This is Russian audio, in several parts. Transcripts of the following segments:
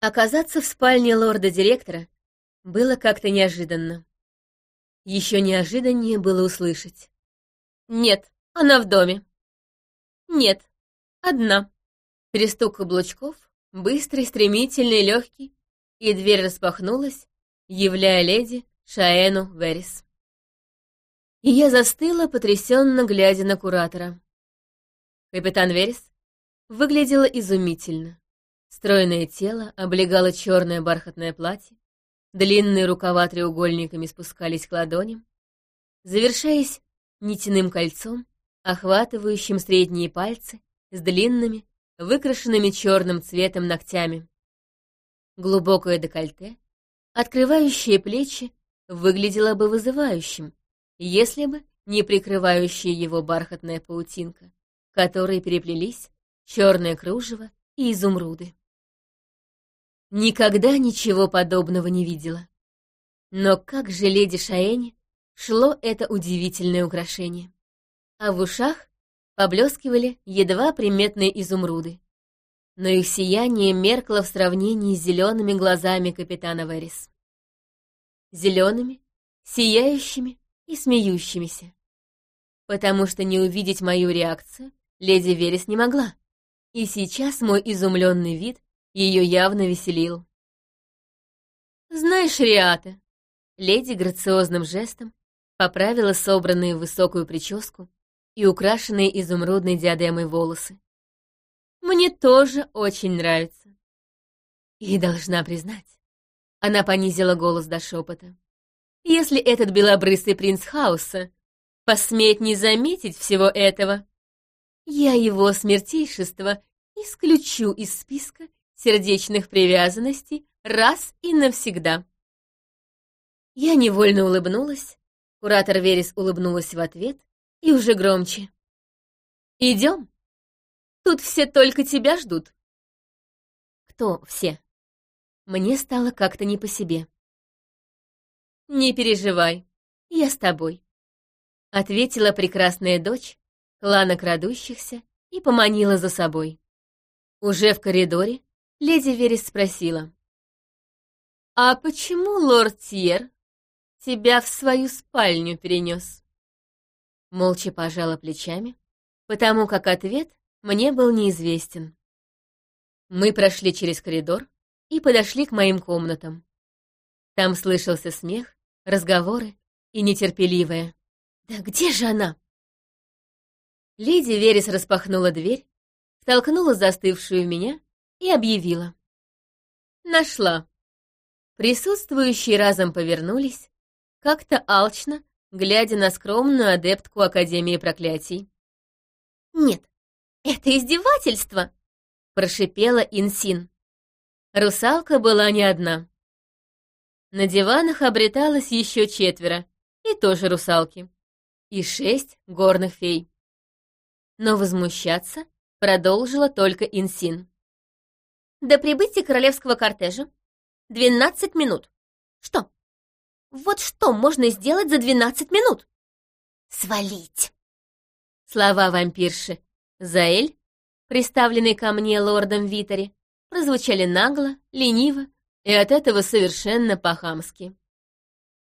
Оказаться в спальне лорда-директора было как-то неожиданно. Еще неожиданнее было услышать. «Нет, она в доме». «Нет, одна». Перестук каблучков, быстрый, стремительный, легкий, и дверь распахнулась, являя леди Шаэну Верис. И я застыла, потрясенно глядя на куратора. Капитан Верис выглядела изумительно. Стройное тело облегало черное бархатное платье, длинные рукава треугольниками спускались к ладоням, завершаясь нитяным кольцом, охватывающим средние пальцы с длинными, выкрашенными черным цветом ногтями. Глубокое декольте, открывающее плечи, выглядело бы вызывающим, если бы не прикрывающая его бархатная паутинка, которой переплелись черное кружево и изумруды. Никогда ничего подобного не видела. Но как же леди Шаэни шло это удивительное украшение. А в ушах поблескивали едва приметные изумруды. Но их сияние меркло в сравнении с зелеными глазами капитана Верис. Зелеными, сияющими и смеющимися. Потому что не увидеть мою реакцию леди Верис не могла. И сейчас мой изумленный вид ее явно веселил. «Знаешь, Риата», — леди грациозным жестом поправила собранные в высокую прическу и украшенные изумрудной диадемой волосы. «Мне тоже очень нравится». И должна признать, она понизила голос до шепота. «Если этот белобрысый принц хаоса посмеет не заметить всего этого, я его смертейшество исключу из списка сердечных привязанностей раз и навсегда. Я невольно улыбнулась, куратор Верес улыбнулась в ответ и уже громче. «Идем. Тут все только тебя ждут». «Кто все?» Мне стало как-то не по себе. «Не переживай, я с тобой», — ответила прекрасная дочь клана крадущихся и поманила за собой. Уже в коридоре леди Верес спросила. «А почему лорд Тьер тебя в свою спальню перенес?» Молча пожала плечами, потому как ответ мне был неизвестен. Мы прошли через коридор и подошли к моим комнатам. Там слышался смех, разговоры и нетерпеливое. «Да где же она?» Леди Верес распахнула дверь, втолкнула застывшую меня и объявила. Нашла. Присутствующие разом повернулись, как-то алчно, глядя на скромную адептку Академии проклятий. «Нет, это издевательство!» — прошипела Инсин. Русалка была не одна. На диванах обреталось еще четверо, и тоже русалки, и шесть горных фей. Но возмущаться продолжила только Инсин. До прибытия королевского кортежа двенадцать минут. Что? Вот что можно сделать за двенадцать минут? Свалить. Слова вампирши Заэль, приставленный ко мне лордом Витари, прозвучали нагло, лениво и от этого совершенно по-хамски.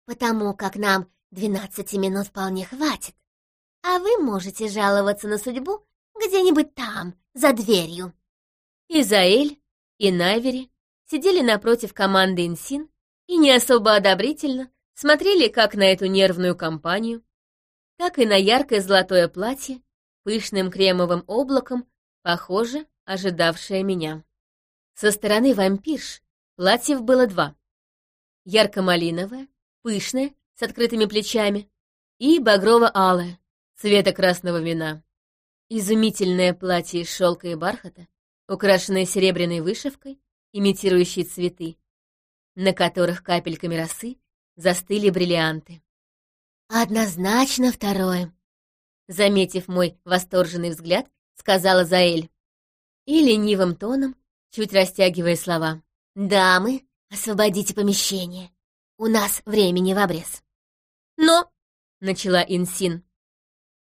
«Потому как нам двенадцати минут вполне хватит, а вы можете жаловаться на судьбу где-нибудь там, за дверью». Изаэль и Найвери сидели напротив команды Инсин и не особо одобрительно смотрели как на эту нервную компанию, так и на яркое золотое платье, пышным кремовым облаком, похоже, ожидавшее меня. Со стороны вампирш платьев было два. Ярко-малиновое, пышное, с открытыми плечами, и багрово-алое, цвета красного вина. Изумительное платье из шелка и бархата украшенная серебряной вышивкой, имитирующей цветы, на которых капельками росы застыли бриллианты. «Однозначно второе», — заметив мой восторженный взгляд, сказала Заэль. И ленивым тоном, чуть растягивая слова. «Дамы, освободите помещение. У нас времени в обрез». «Но...» — начала Инсин.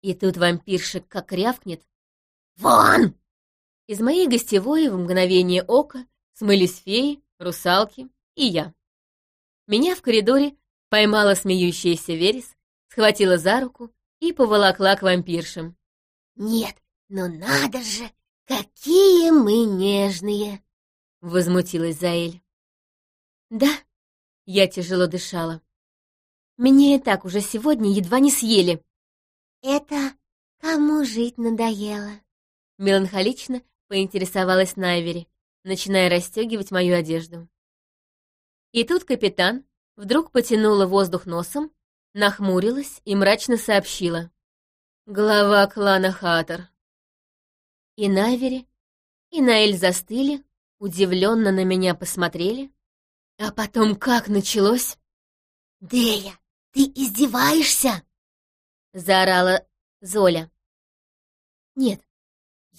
И тут вампирша как рявкнет. «Вон!» Из моей гостевой в мгновение ока смылись феи, русалки и я. Меня в коридоре поймала смеющаяся Верес, схватила за руку и поволокла к вампиршам. «Нет, ну надо же, какие мы нежные!» — возмутилась Заэль. «Да», — я тяжело дышала. «Меня и так уже сегодня едва не съели». «Это кому жить надоело?» Меланхолично поинтересовалась Найвери, начиная расстегивать мою одежду. И тут капитан вдруг потянула воздух носом, нахмурилась и мрачно сообщила. Глава клана Хатор. И Найвери, и Наэль застыли, удивленно на меня посмотрели. А потом как началось? «Дея, ты издеваешься?» — заорала Золя. «Нет,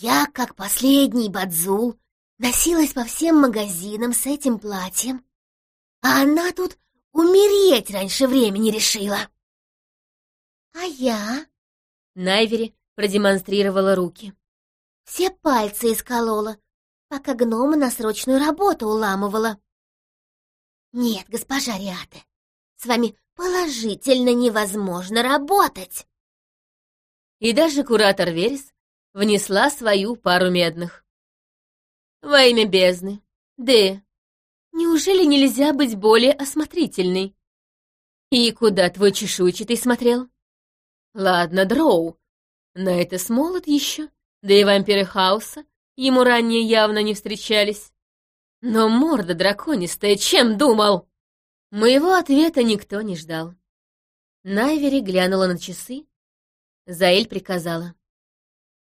я, как последний бадзул, носилась по всем магазинам с этим платьем, а она тут умереть раньше времени решила. А я... Найвери продемонстрировала руки. Все пальцы исколола, пока гнома на срочную работу уламывала. Нет, госпожа Риате, с вами положительно невозможно работать. И даже куратор Верес внесла свою пару медных. Во имя бездны. Д. Неужели нельзя быть более осмотрительной? И куда твой чешуйчатый смотрел? Ладно, Дроу. На это смолот еще, да и вампиры хаоса ему ранее явно не встречались. Но морда драконистая чем думал? Моего ответа никто не ждал. Найвери глянула на часы. Заэль приказала.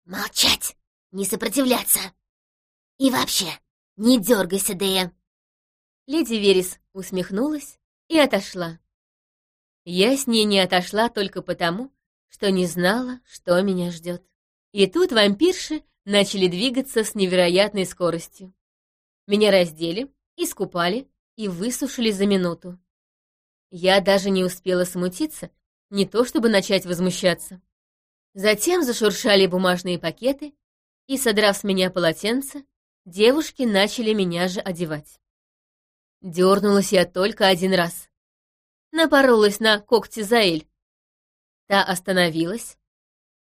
«Молчать! Не сопротивляться! И вообще, не дергайся, Дея!» Леди Верес усмехнулась и отошла. Я с ней не отошла только потому, что не знала, что меня ждет. И тут вампирши начали двигаться с невероятной скоростью. Меня раздели, искупали и высушили за минуту. Я даже не успела смутиться, не то чтобы начать возмущаться. Затем зашуршали бумажные пакеты, и, содрав с меня полотенце, девушки начали меня же одевать. Дернулась я только один раз. Напоролась на когти Заэль. Та остановилась,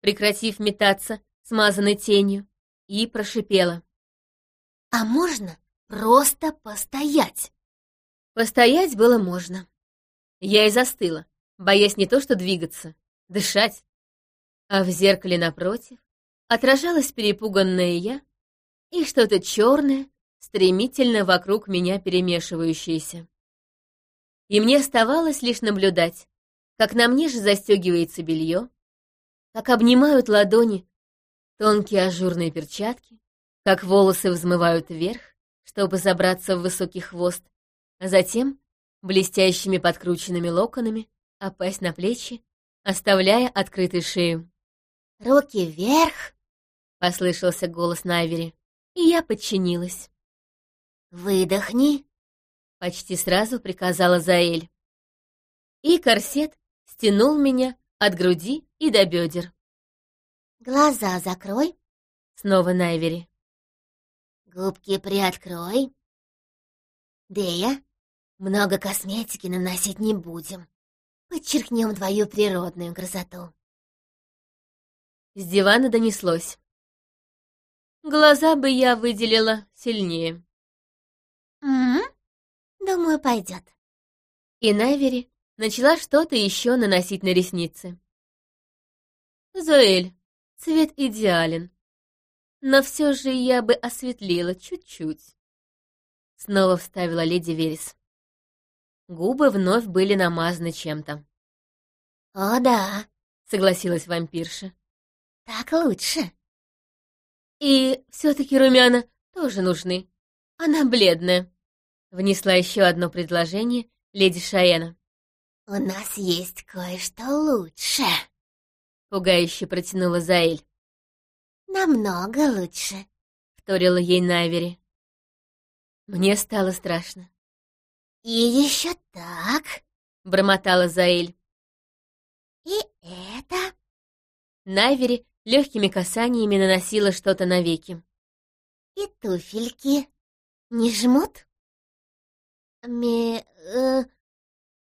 прекратив метаться, смазанной тенью, и прошипела. «А можно просто постоять?» Постоять было можно. Я и застыла, боясь не то что двигаться, дышать. А в зеркале напротив отражалась перепуганная я и что-то черное, стремительно вокруг меня перемешивающееся. И мне оставалось лишь наблюдать, как на мне же застегивается белье, как обнимают ладони тонкие ажурные перчатки, как волосы взмывают вверх, чтобы забраться в высокий хвост, а затем блестящими подкрученными локонами опасть на плечи, оставляя открытой шею. «Руки вверх!» — послышался голос Найвери, и я подчинилась. «Выдохни!» — почти сразу приказала Заэль. И корсет стянул меня от груди и до бедер. «Глаза закрой!» — снова Найвери. «Губки приоткрой!» «Дея, много косметики наносить не будем. Подчеркнем твою природную красоту». С дивана донеслось. Глаза бы я выделила сильнее. «М-м, думаю, пойдет». И Найвери начала что-то еще наносить на ресницы. «Зоэль, цвет идеален, но все же я бы осветлила чуть-чуть». Снова вставила леди Верес. Губы вновь были намазаны чем-то. «О, да», — согласилась вампирша. «Так лучше». «И все-таки румяна тоже нужны. Она бледная», — внесла еще одно предложение леди Шаэна. «У нас есть кое-что лучше», — пугающе протянула Заэль. «Намного лучше», — вторила ей Найвери. Мне стало страшно. «И еще так», — бормотала Заэль. «И это...» Найвери легкими касаниями наносила что-то на веки. «И туфельки. не жмут? Ме... Э...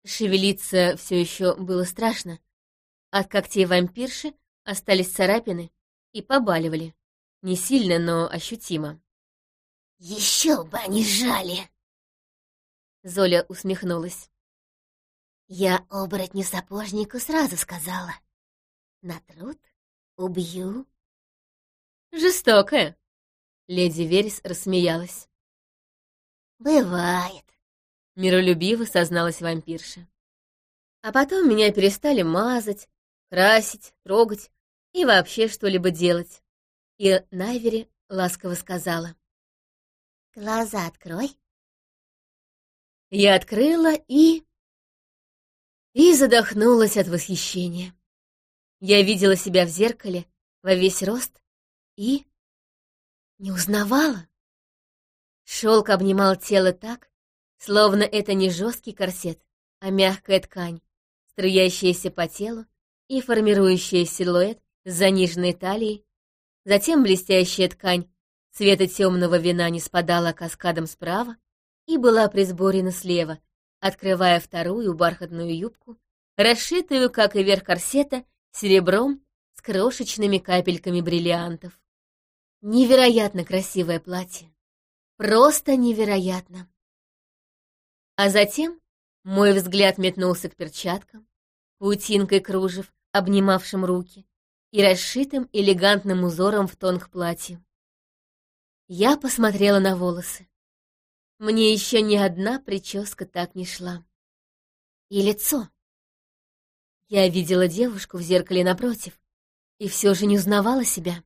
Шевелиться все еще было страшно. От когтей вампирши остались царапины и побаливали. Не сильно, но ощутимо. Еще бы они жали! Золя усмехнулась. Я оборотню-сапожнику сразу сказала. Натрут, убью. Жестокая. Леди Верес рассмеялась. Бывает. Миролюбиво созналась вампирша. А потом меня перестали мазать, красить, трогать и вообще что-либо делать. И Найвери ласково сказала. «Глаза открой». Я открыла и и задохнулась от восхищения. Я видела себя в зеркале во весь рост и... не узнавала. Шелк обнимал тело так, словно это не жесткий корсет, а мягкая ткань, струящаяся по телу и формирующая силуэт с заниженной талией. Затем блестящая ткань цвета темного вина не спадала каскадом справа и была присборена слева, открывая вторую бархатную юбку, расшитую, как и верх корсета, серебром с крошечными капельками бриллиантов. Невероятно красивое платье. Просто невероятно. А затем мой взгляд метнулся к перчаткам, паутинкой кружев, обнимавшим руки, и расшитым элегантным узором в тон к платью. Я посмотрела на волосы. Мне еще ни одна прическа так не шла. И лицо. Я видела девушку в зеркале напротив и все же не узнавала себя.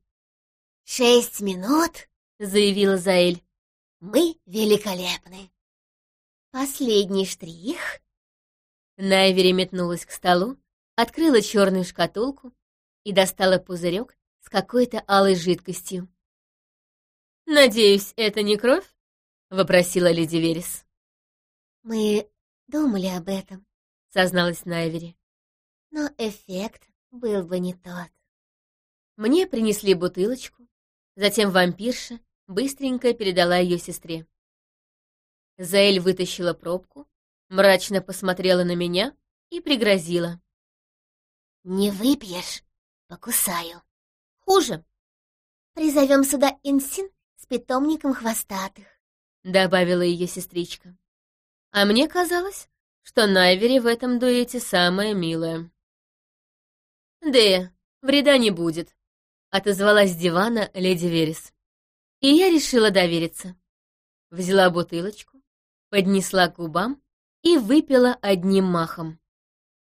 «Шесть минут», — заявила Заэль. «Мы великолепны. Последний штрих». Найвери метнулась к столу, открыла черную шкатулку и достала пузырек с какой-то алой жидкостью. «Надеюсь, это не кровь?» — вопросила леди Верес. «Мы думали об этом», — созналась Найвери. «Но эффект был бы не тот». Мне принесли бутылочку, затем вампирша быстренько передала ее сестре. Заэль вытащила пробку, мрачно посмотрела на меня и пригрозила. «Не выпьешь, покусаю». «Хуже». «Призовем сюда Инсин с питомником хвостатых». — добавила ее сестричка. А мне казалось, что Найвери в этом дуэте самая милая. «Дея, вреда не будет», — отозвалась с дивана леди Верес. И я решила довериться. Взяла бутылочку, поднесла к губам и выпила одним махом.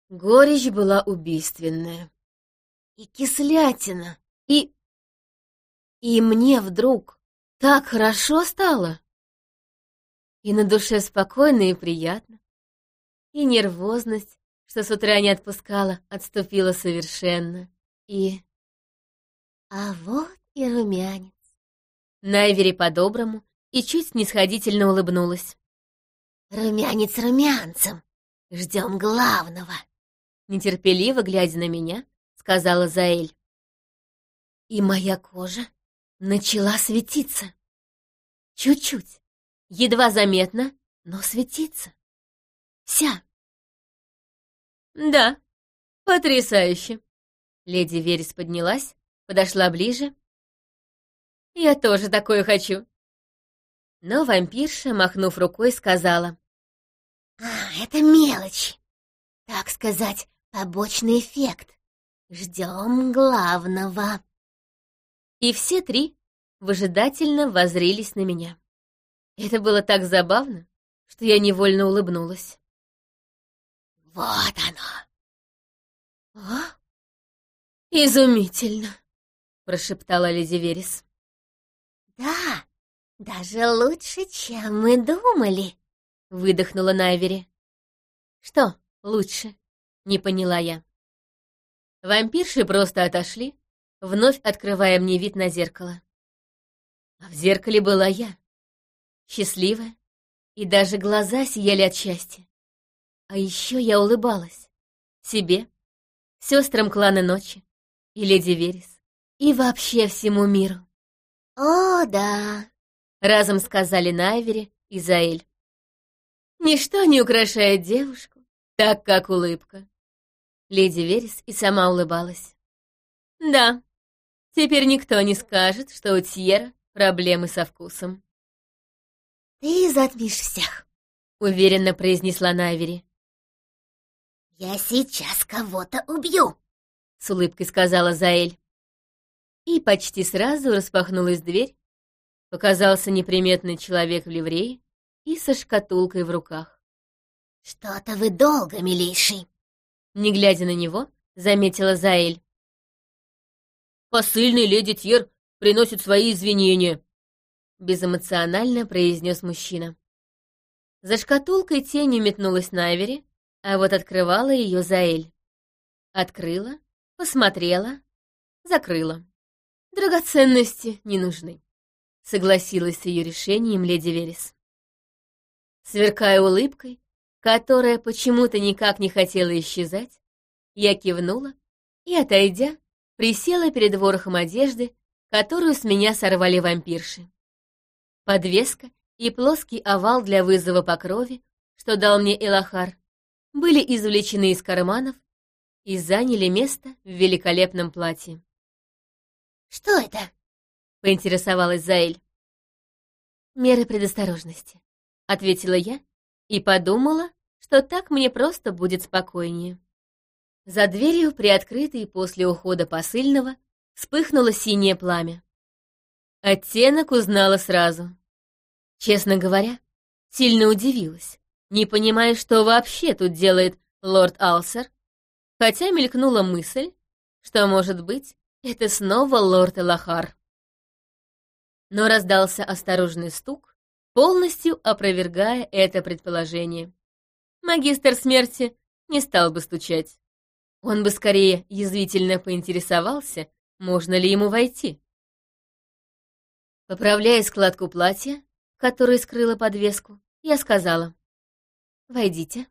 Горечь была убийственная. И кислятина, и... И мне вдруг так хорошо стало. И на душе спокойно и приятно. И нервозность, что с утра не отпускала, отступила совершенно. И... А вот и румянец. Найвери по-доброму и чуть снисходительно улыбнулась. Румянец румянцем. Ждем главного. Нетерпеливо глядя на меня, сказала Заэль. И моя кожа начала светиться. Чуть-чуть едва заметно, но светится. Вся. Да, потрясающе. Леди Верес поднялась, подошла ближе. Я тоже такое хочу. Но вампирша, махнув рукой, сказала. «А, это мелочь. Так сказать, побочный эффект. Ждем главного». И все три выжидательно возрились на меня. Это было так забавно, что я невольно улыбнулась. «Вот оно!» «А? Изумительно!» — прошептала леди Верес. «Да, даже лучше, чем мы думали!» — выдохнула Найвери. «Что лучше?» — не поняла я. Вампирши просто отошли, вновь открывая мне вид на зеркало. А в зеркале была я счастливая, и даже глаза сияли от счастья. А еще я улыбалась. Себе, сестрам клана ночи, и леди Верес, и вообще всему миру. «О, да!» — разом сказали Найвери и Заэль. Ничто не украшает девушку, так как улыбка. Леди Верес и сама улыбалась. Да, теперь никто не скажет, что у Тьера проблемы со вкусом. «Ты затмишь всех», — уверенно произнесла Найвери. «Я сейчас кого-то убью», — с улыбкой сказала Заэль. И почти сразу распахнулась дверь, показался неприметный человек в ливрее и со шкатулкой в руках. «Что-то вы долго, милейший!» Не глядя на него, заметила Заэль. «Посыльный леди Тьер приносит свои извинения», — безэмоционально произнес мужчина. За шкатулкой тенью метнулась Найвери, а вот открывала ее Заэль. Открыла, посмотрела, закрыла. Драгоценности не нужны, согласилась с ее решением леди Верес. Сверкая улыбкой, которая почему-то никак не хотела исчезать, я кивнула и, отойдя, присела перед ворохом одежды, которую с меня сорвали вампирши. Подвеска и плоский овал для вызова по крови, что дал мне Элахар, были извлечены из карманов и заняли место в великолепном платье. «Что это?» — поинтересовалась Заэль. «Меры предосторожности», — ответила я и подумала, что так мне просто будет спокойнее. За дверью, приоткрытой после ухода посыльного, вспыхнуло синее пламя. Оттенок узнала сразу. Честно говоря, сильно удивилась, не понимая, что вообще тут делает лорд Алсер, хотя мелькнула мысль, что, может быть, это снова лорд Элахар. Но раздался осторожный стук, полностью опровергая это предположение. Магистр смерти не стал бы стучать. Он бы скорее язвительно поинтересовался, можно ли ему войти. Поправляя складку платья, которая скрыла подвеску, я сказала «Войдите».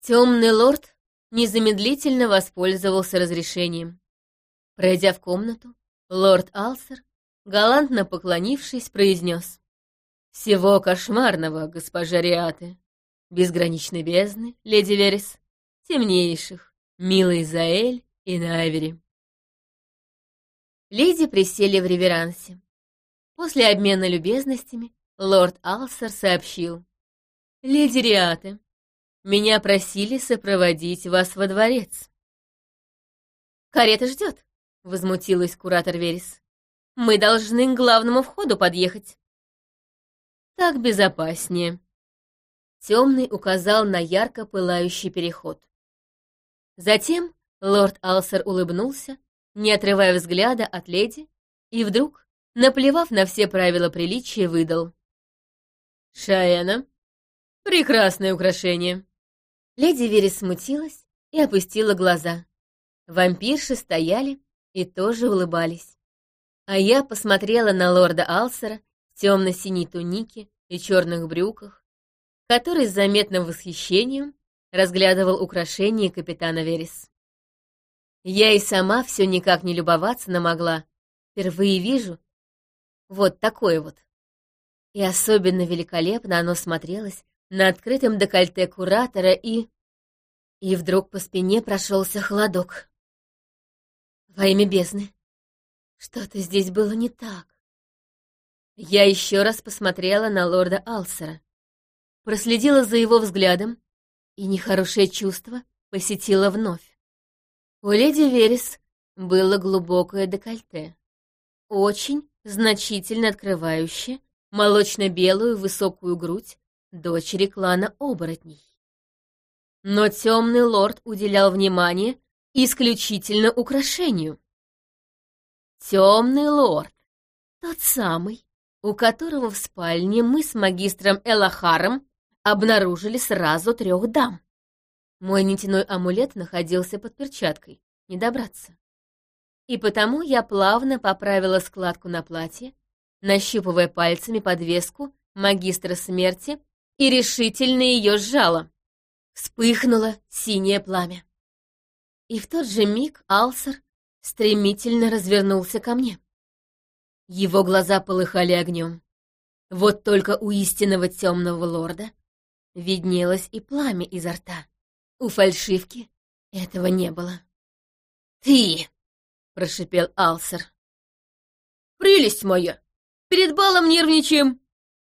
Темный лорд незамедлительно воспользовался разрешением. Пройдя в комнату, лорд Алсер, галантно поклонившись, произнес всего кошмарного, госпожа Риаты. Безграничной бездны, леди Верес, темнейших, милый Заэль и Найвери. Леди присели в реверансе. После обмена любезностями лорд Алсер сообщил. «Леди Риаты, меня просили сопроводить вас во дворец». «Карета ждет», — возмутилась куратор Верес. «Мы должны к главному входу подъехать». Так безопаснее. Темный указал на ярко пылающий переход. Затем лорд Алсер улыбнулся, не отрывая взгляда от леди, и вдруг, наплевав на все правила приличия, выдал. «Шаэна, прекрасное украшение!» Леди Вери смутилась и опустила глаза. Вампирши стояли и тоже улыбались. А я посмотрела на лорда Алсера темно-синей тунике и черных брюках, который с заметным восхищением разглядывал украшения капитана Верес. Я и сама все никак не любоваться не могла. Впервые вижу вот такое вот. И особенно великолепно оно смотрелось на открытом декольте куратора и... И вдруг по спине прошелся холодок. Во имя бездны. Что-то здесь было не так. Я еще раз посмотрела на лорда Алсера, проследила за его взглядом, и нехорошее чувство посетило вновь. У леди Верес было глубокое декольте, очень значительно открывающее молочно-белую высокую грудь дочери клана оборотней. Но темный лорд уделял внимание исключительно украшению. Темный лорд, тот самый, у которого в спальне мы с магистром Элахаром обнаружили сразу трех дам. Мой нитяной амулет находился под перчаткой, не добраться. И потому я плавно поправила складку на платье, нащупывая пальцами подвеску магистра смерти и решительно ее сжала. Вспыхнуло синее пламя. И в тот же миг Алсер стремительно развернулся ко мне. Его глаза полыхали огнем. Вот только у истинного темного лорда виднелось и пламя изо рта. У фальшивки этого не было. «Ты!» — прошипел Алсер. «Прелесть моя! Перед балом нервничаем!»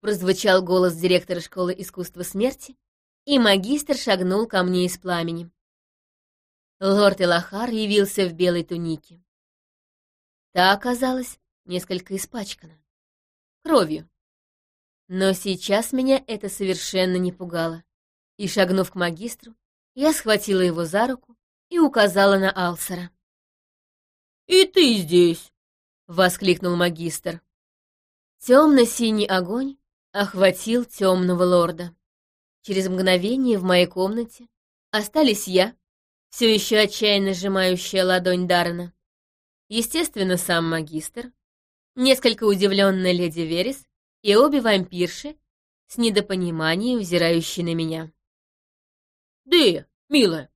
Прозвучал голос директора школы искусства смерти, и магистр шагнул ко мне из пламени. Лорд Элахар явился в белой тунике. Та оказалась несколько испачкана. Кровью. Но сейчас меня это совершенно не пугало. И, шагнув к магистру, я схватила его за руку и указала на Алсера. «И ты здесь!» — воскликнул магистр. Темно-синий огонь охватил темного лорда. Через мгновение в моей комнате остались я, все еще отчаянно сжимающая ладонь Даррена, естественно, сам магистр, несколько удивленная леди Верес и обе вампирши с недопониманием взирающие на меня. «Дея, милая!»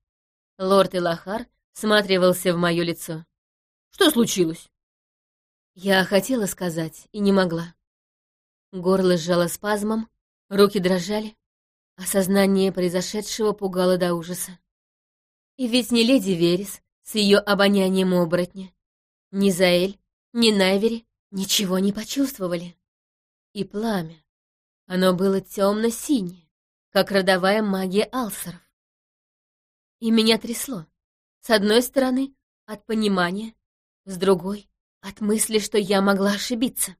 Лорд Илахар всматривался в мое лицо. «Что случилось?» Я хотела сказать и не могла. Горло сжало спазмом, руки дрожали. Осознание произошедшего пугало до ужаса. И ведь не леди Верес с ее обонянием оборотня, ни Заэль, ни Найвери ничего не почувствовали. И пламя. Оно было темно-синее, как родовая магия алсеров. И меня трясло. С одной стороны, от понимания, с другой — от мысли, что я могла ошибиться.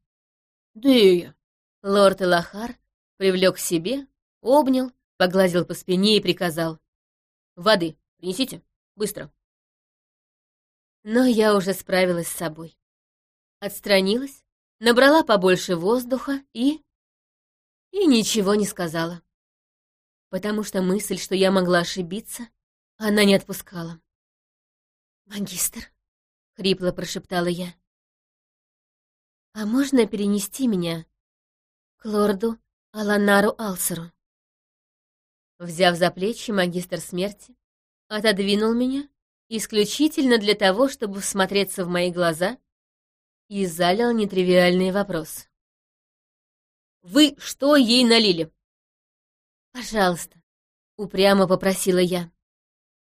«Дея!» Лорд Элахар привлек к себе, обнял, погладил по спине и приказал. «Воды принесите, быстро». Но я уже справилась с собой. Отстранилась, набрала побольше воздуха и... И ничего не сказала. Потому что мысль, что я могла ошибиться, она не отпускала. «Магистр», — хрипло прошептала я, — «а можно перенести меня к лорду Аланару Алсеру. Взяв за плечи магистр смерти, отодвинул меня исключительно для того, чтобы всмотреться в мои глаза и залил нетривиальный вопрос. «Вы что ей налили?» «Пожалуйста», — упрямо попросила я.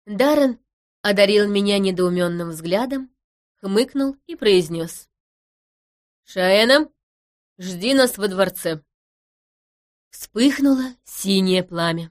Даррен одарил меня недоуменным взглядом, хмыкнул и произнес. «Шаэна, Жди нас во дворце. Вспыхнуло синее пламя.